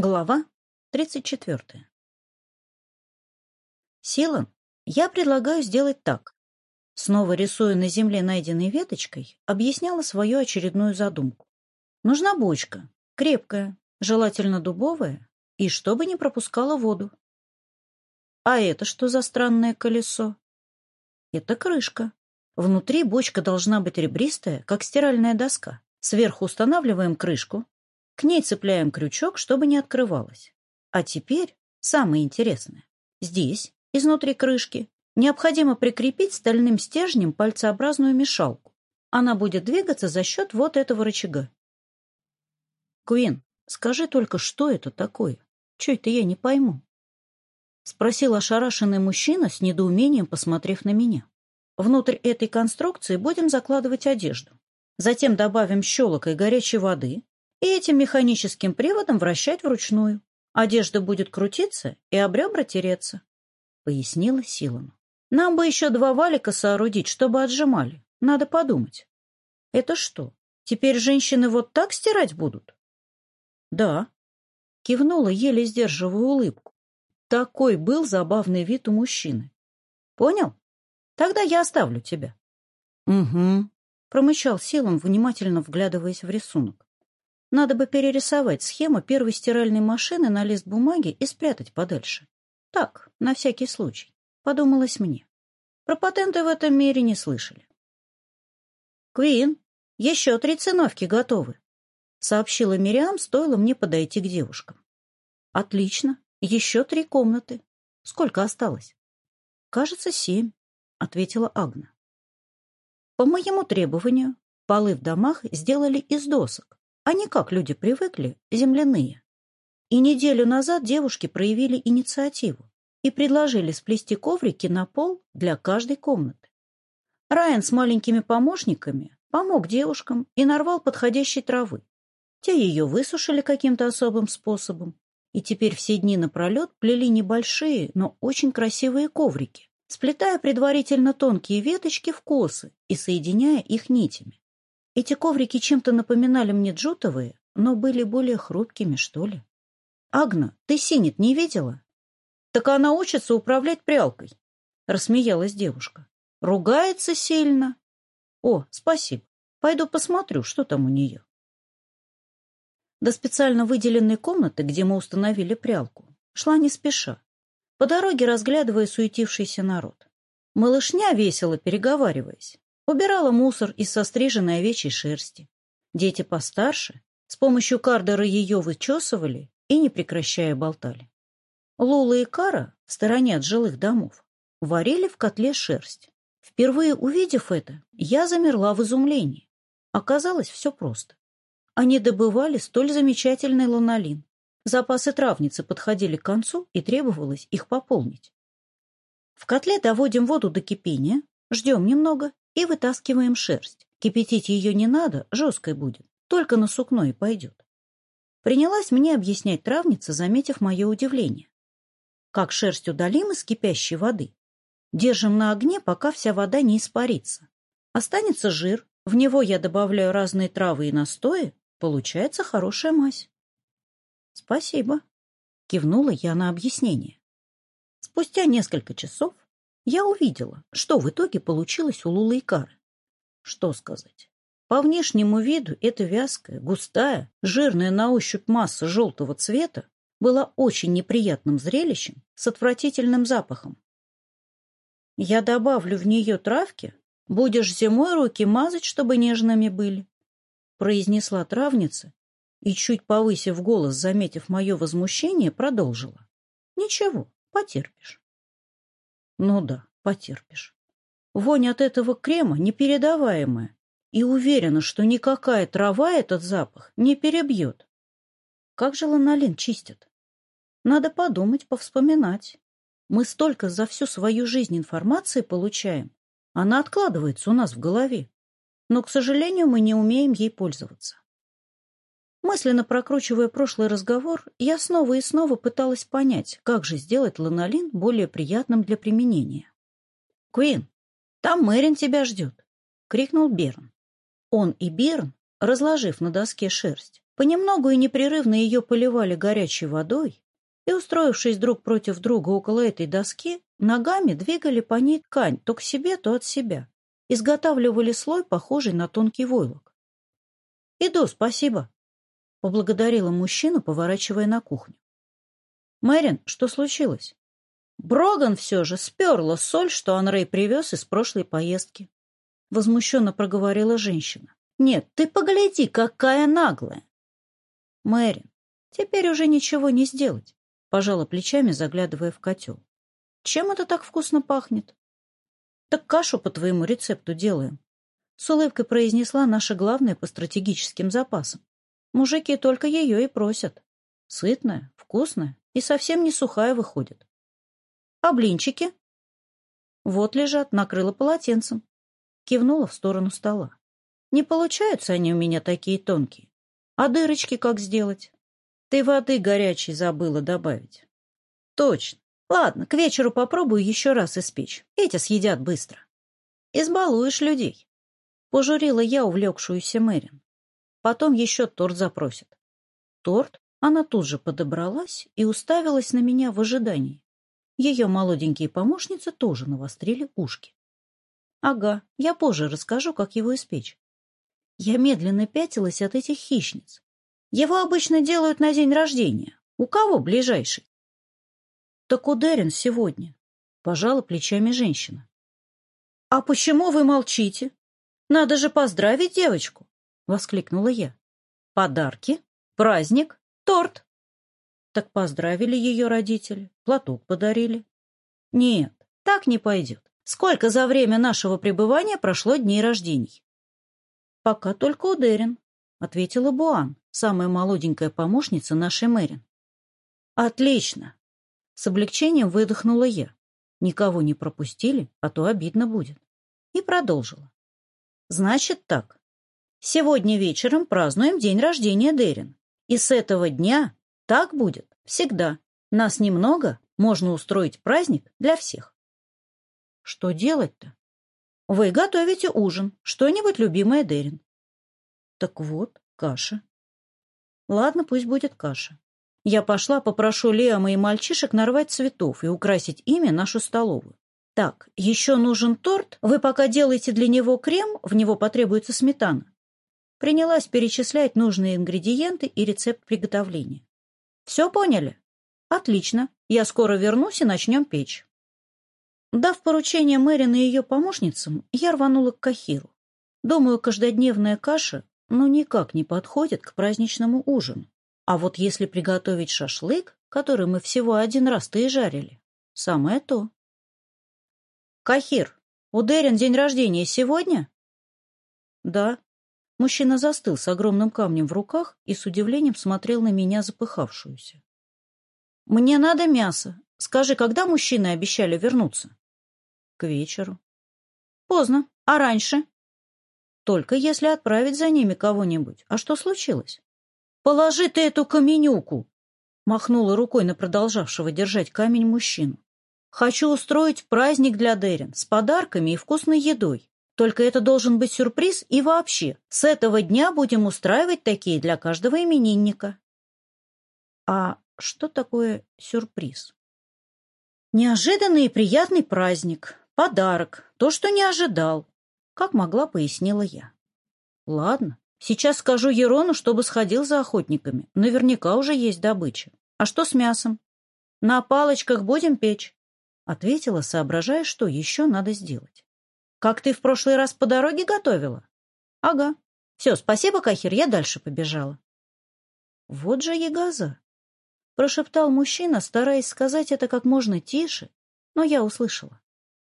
Глава 34. Силан, я предлагаю сделать так. Снова рисуя на земле найденной веточкой, объясняла свою очередную задумку. Нужна бочка, крепкая, желательно дубовая, и чтобы не пропускала воду. А это что за странное колесо? Это крышка. Внутри бочка должна быть ребристая, как стиральная доска. Сверху устанавливаем крышку, к ней цепляем крючок, чтобы не открывалась. А теперь самое интересное. Здесь, изнутри крышки, необходимо прикрепить стальным стержнем пальцеобразную мешалку. Она будет двигаться за счет вот этого рычага. Куин, скажи только, что это такое? Че это я не пойму? Спросил ошарашенный мужчина с недоумением, посмотрев на меня. Внутрь этой конструкции будем закладывать одежду. Затем добавим щелок и горячей воды, и этим механическим приводом вращать вручную. Одежда будет крутиться и об ребра тереться, — пояснила Силану. Нам бы еще два валика соорудить, чтобы отжимали. Надо подумать. Это что, теперь женщины вот так стирать будут? Да, — кивнула, еле сдерживая улыбку. Такой был забавный вид у мужчины. Понял? Тогда я оставлю тебя. Угу, — промычал Силан, внимательно вглядываясь в рисунок. Надо бы перерисовать схему первой стиральной машины на лист бумаги и спрятать подальше. Так, на всякий случай, подумалось мне. Про патенты в этом мире не слышали. «Квин, еще три циновки готовы», — сообщила Мириам, стоило мне подойти к девушкам. «Отлично, еще три комнаты. Сколько осталось?» «Кажется, семь», — ответила Агна. По моему требованию полы в домах сделали из досок, а Они, как люди привыкли, земляные. И неделю назад девушки проявили инициативу и предложили сплести коврики на пол для каждой комнаты. Райан с маленькими помощниками помог девушкам и нарвал подходящей травы. Те ее высушили каким-то особым способом, и теперь все дни напролет плели небольшие, но очень красивые коврики, сплетая предварительно тонкие веточки в косы и соединяя их нитями. Эти коврики чем-то напоминали мне джутовые, но были более хрупкими, что ли. «Агна, ты синит не видела?» «Так она учится управлять прялкой», — рассмеялась девушка. «Ругается сильно». «О, спасибо. Пойду посмотрю, что там у нее». До специально выделенной комнаты, где мы установили прялку, шла не спеша, по дороге разглядывая суетившийся народ. Малышня, весело переговариваясь, Убирала мусор из состриженной овечьей шерсти. Дети постарше с помощью кардера ее вычесывали и, не прекращая, болтали. Лола и Кара, в стороне от жилых домов, варили в котле шерсть. Впервые увидев это, я замерла в изумлении. Оказалось, все просто. Они добывали столь замечательный ланолин. Запасы травницы подходили к концу, и требовалось их пополнить. В котле доводим воду до кипения, ждем немного и вытаскиваем шерсть. Кипятить ее не надо, жесткой будет, только на сукно и пойдет. Принялась мне объяснять травница, заметив мое удивление. Как шерсть удалим из кипящей воды? Держим на огне, пока вся вода не испарится. Останется жир, в него я добавляю разные травы и настои, получается хорошая мазь. Спасибо. Кивнула я на объяснение. Спустя несколько часов я увидела, что в итоге получилось у Лулы и Кары. Что сказать? По внешнему виду эта вязкая, густая, жирная на ощупь масса желтого цвета была очень неприятным зрелищем с отвратительным запахом. Я добавлю в нее травки, будешь зимой руки мазать, чтобы нежными были, произнесла травница и, чуть повысив голос, заметив мое возмущение, продолжила. Ничего, потерпишь. Ну да, потерпишь. Вонь от этого крема непередаваемая. И уверена, что никакая трава этот запах не перебьет. Как же ланолин чистят? Надо подумать, повспоминать. Мы столько за всю свою жизнь информации получаем. Она откладывается у нас в голове. Но, к сожалению, мы не умеем ей пользоваться. Мысленно прокручивая прошлый разговор, я снова и снова пыталась понять, как же сделать ланолин более приятным для применения. «Куин, там Мэрин тебя ждет!» — крикнул Берн. Он и Берн, разложив на доске шерсть, понемногу и непрерывно ее поливали горячей водой и, устроившись друг против друга около этой доски, ногами двигали по ней ткань то к себе, то от себя. Изготавливали слой, похожий на тонкий войлок. «Иду, спасибо!» — поблагодарила мужчину, поворачивая на кухню. «Мэрин, что случилось?» «Броган все же сперла соль, что Анрей привез из прошлой поездки», — возмущенно проговорила женщина. «Нет, ты погляди, какая наглая!» «Мэрин, теперь уже ничего не сделать», — пожала плечами, заглядывая в котел. «Чем это так вкусно пахнет?» «Так кашу по твоему рецепту делаем», — с улыбкой произнесла наша главная по стратегическим запасам. Мужики только ее и просят. Сытная, вкусная и совсем не сухая выходит. А блинчики? Вот лежат, накрыла полотенцем. Кивнула в сторону стола. Не получаются они у меня такие тонкие. А дырочки как сделать? Ты воды горячей забыла добавить. Точно. Ладно, к вечеру попробую еще раз испечь. Эти съедят быстро. Избалуешь людей. Пожурила я увлекшуюся Мэрин. Потом еще торт запросят. Торт она тут же подобралась и уставилась на меня в ожидании. Ее молоденькие помощницы тоже навострили ушки. Ага, я позже расскажу, как его испечь. Я медленно пятилась от этих хищниц. Его обычно делают на день рождения. У кого ближайший? Так у ударен сегодня, пожала плечами женщина. А почему вы молчите? Надо же поздравить девочку воскликнула я. Подарки? Праздник? Торт? Так поздравили ее родители, платок подарили. Нет, так не пойдет. Сколько за время нашего пребывания прошло дней рождений? Пока только у Дерин, ответила Буан, самая молоденькая помощница нашей Мэрин. Отлично. С облегчением выдохнула я. Никого не пропустили, а то обидно будет. И продолжила. Значит так, Сегодня вечером празднуем день рождения Дерин. И с этого дня так будет всегда. Нас немного, можно устроить праздник для всех. Что делать-то? Вы готовите ужин, что-нибудь любимое Дерин. Так вот, каша. Ладно, пусть будет каша. Я пошла попрошу Лео и мальчишек нарвать цветов и украсить ими нашу столовую. Так, еще нужен торт. Вы пока делаете для него крем, в него потребуется сметана принялась перечислять нужные ингредиенты и рецепт приготовления. «Все поняли? Отлично. Я скоро вернусь и начнем печь». Дав поручение Мэрин и ее помощницам, я рванула к Кахиру. Думаю, каждодневная каша ну никак не подходит к праздничному ужину. А вот если приготовить шашлык, который мы всего один раз-то и жарили, самое то. «Кахир, у Дерин день рождения сегодня?» «Да», Мужчина застыл с огромным камнем в руках и с удивлением смотрел на меня запыхавшуюся. «Мне надо мясо. Скажи, когда мужчины обещали вернуться?» «К вечеру». «Поздно. А раньше?» «Только если отправить за ними кого-нибудь. А что случилось?» «Положи ты эту каменюку!» Махнула рукой на продолжавшего держать камень мужчину. «Хочу устроить праздник для Дерин с подарками и вкусной едой. Только это должен быть сюрприз и вообще. С этого дня будем устраивать такие для каждого именинника. А что такое сюрприз? Неожиданный и приятный праздник, подарок, то, что не ожидал, как могла, пояснила я. Ладно, сейчас скажу Ерону, чтобы сходил за охотниками. Наверняка уже есть добыча. А что с мясом? На палочках будем печь, ответила, соображая, что еще надо сделать. Как ты в прошлый раз по дороге готовила? Ага. Все, спасибо, Кахир, я дальше побежала. Вот же ягоза! Прошептал мужчина, стараясь сказать это как можно тише, но я услышала.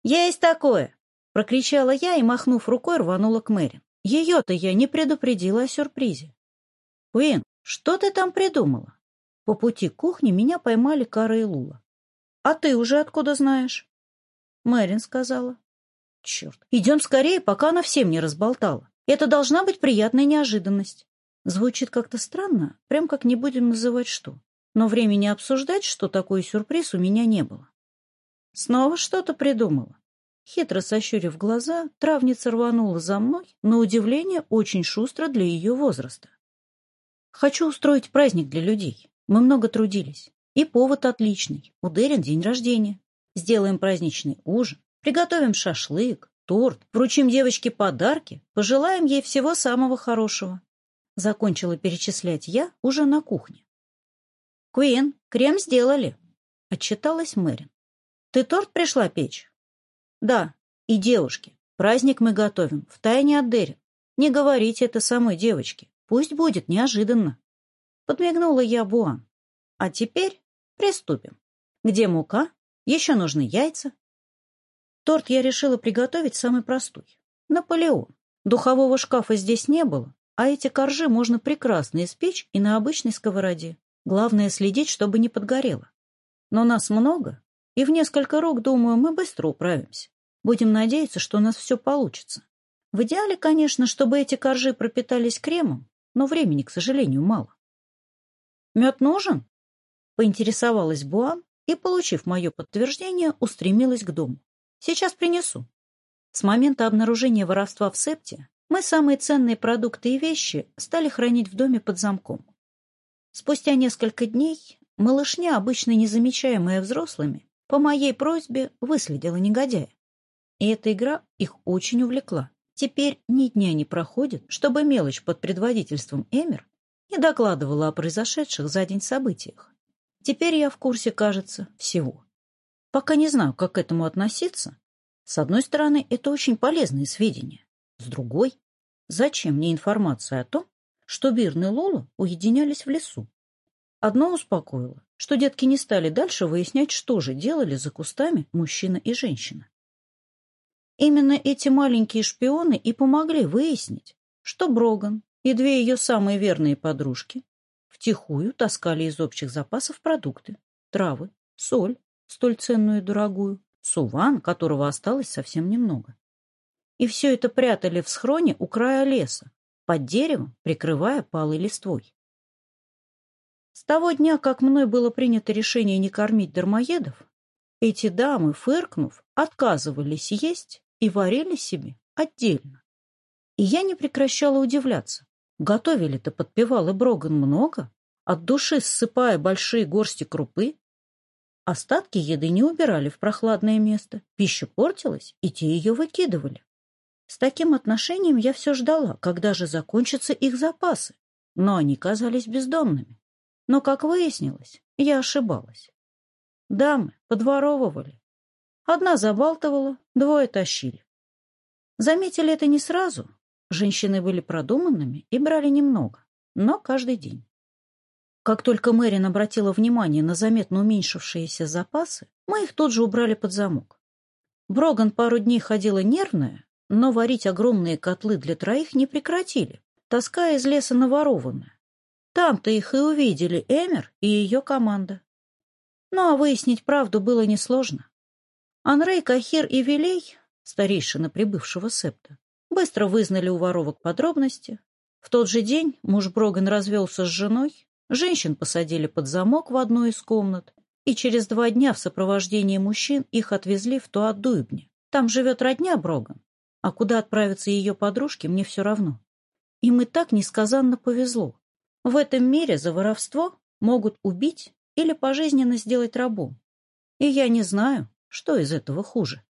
Есть такое! Прокричала я и, махнув рукой, рванула к Мэрин. Ее-то я не предупредила о сюрпризе. Уин, что ты там придумала? По пути к кухне меня поймали Кара и Лула. А ты уже откуда знаешь? Мэрин сказала. Черт, идем скорее, пока она всем не разболтала. Это должна быть приятная неожиданность. Звучит как-то странно, прям как не будем называть что. Но времени обсуждать, что такой сюрприз у меня не было. Снова что-то придумала. Хитро сощурив глаза, травница рванула за мной, на удивление, очень шустро для ее возраста. «Хочу устроить праздник для людей. Мы много трудились. И повод отличный. У Дерин день рождения. Сделаем праздничный ужин, Приготовим шашлык, торт, вручим девочке подарки, пожелаем ей всего самого хорошего. Закончила перечислять я уже на кухне. «Куин, крем сделали», — отчиталась Мэрин. «Ты торт пришла печь?» «Да, и девушки. Праздник мы готовим, втайне от Дерин. Не говорите это самой девочке. Пусть будет неожиданно». Подмигнула я Буан. «А теперь приступим. Где мука? Еще нужны яйца, Торт я решила приготовить самый простой. Наполеон. Духового шкафа здесь не было, а эти коржи можно прекрасно испечь и на обычной сковороде. Главное следить, чтобы не подгорело. Но нас много, и в несколько рук, думаю, мы быстро управимся. Будем надеяться, что у нас все получится. В идеале, конечно, чтобы эти коржи пропитались кремом, но времени, к сожалению, мало. «Мед нужен?» — поинтересовалась Буан и, получив мое подтверждение, устремилась к дому. Сейчас принесу. С момента обнаружения воровства в септе мы самые ценные продукты и вещи стали хранить в доме под замком. Спустя несколько дней малышня, обычно незамечаемая взрослыми, по моей просьбе выследила негодяя. И эта игра их очень увлекла. Теперь ни дня не проходит, чтобы мелочь под предводительством Эмер не докладывала о произошедших за день событиях. Теперь я в курсе, кажется, всего. Пока не знаю, как к этому относиться. С одной стороны, это очень полезные сведения. С другой, зачем мне информация о том, что Бирн и Лола уединялись в лесу? Одно успокоило, что детки не стали дальше выяснять, что же делали за кустами мужчина и женщина. Именно эти маленькие шпионы и помогли выяснить, что Броган и две ее самые верные подружки втихую таскали из общих запасов продукты, травы, соль столь ценную и дорогую, суван, которого осталось совсем немного. И все это прятали в схроне у края леса, под деревом, прикрывая палой листвой. С того дня, как мной было принято решение не кормить дармоедов, эти дамы, фыркнув, отказывались есть и варили себе отдельно. И я не прекращала удивляться. Готовили-то подпевал и Броган много, от души ссыпая большие горсти крупы, Остатки еды не убирали в прохладное место, пища портилась, и те ее выкидывали. С таким отношением я все ждала, когда же закончатся их запасы, но они казались бездомными. Но, как выяснилось, я ошибалась. Дамы подворовывали. Одна забалтывала, двое тащили. Заметили это не сразу. Женщины были продуманными и брали немного, но каждый день. Как только Мэрин обратила внимание на заметно уменьшившиеся запасы, мы их тут же убрали под замок. Броган пару дней ходила нервная, но варить огромные котлы для троих не прекратили, таская из леса наворованное. Там-то их и увидели Эмер и ее команда. Ну а выяснить правду было несложно. Анрей, Кахир и Вилей, старейшина прибывшего септа, быстро вызнали у воровок подробности. В тот же день муж Броган развелся с женой, Женщин посадили под замок в одну из комнат, и через два дня в сопровождении мужчин их отвезли в Туадуйбне. Там живет родня Броган, а куда отправятся ее подружки, мне все равно. Им и так несказанно повезло. В этом мире за воровство могут убить или пожизненно сделать рабу, И я не знаю, что из этого хуже.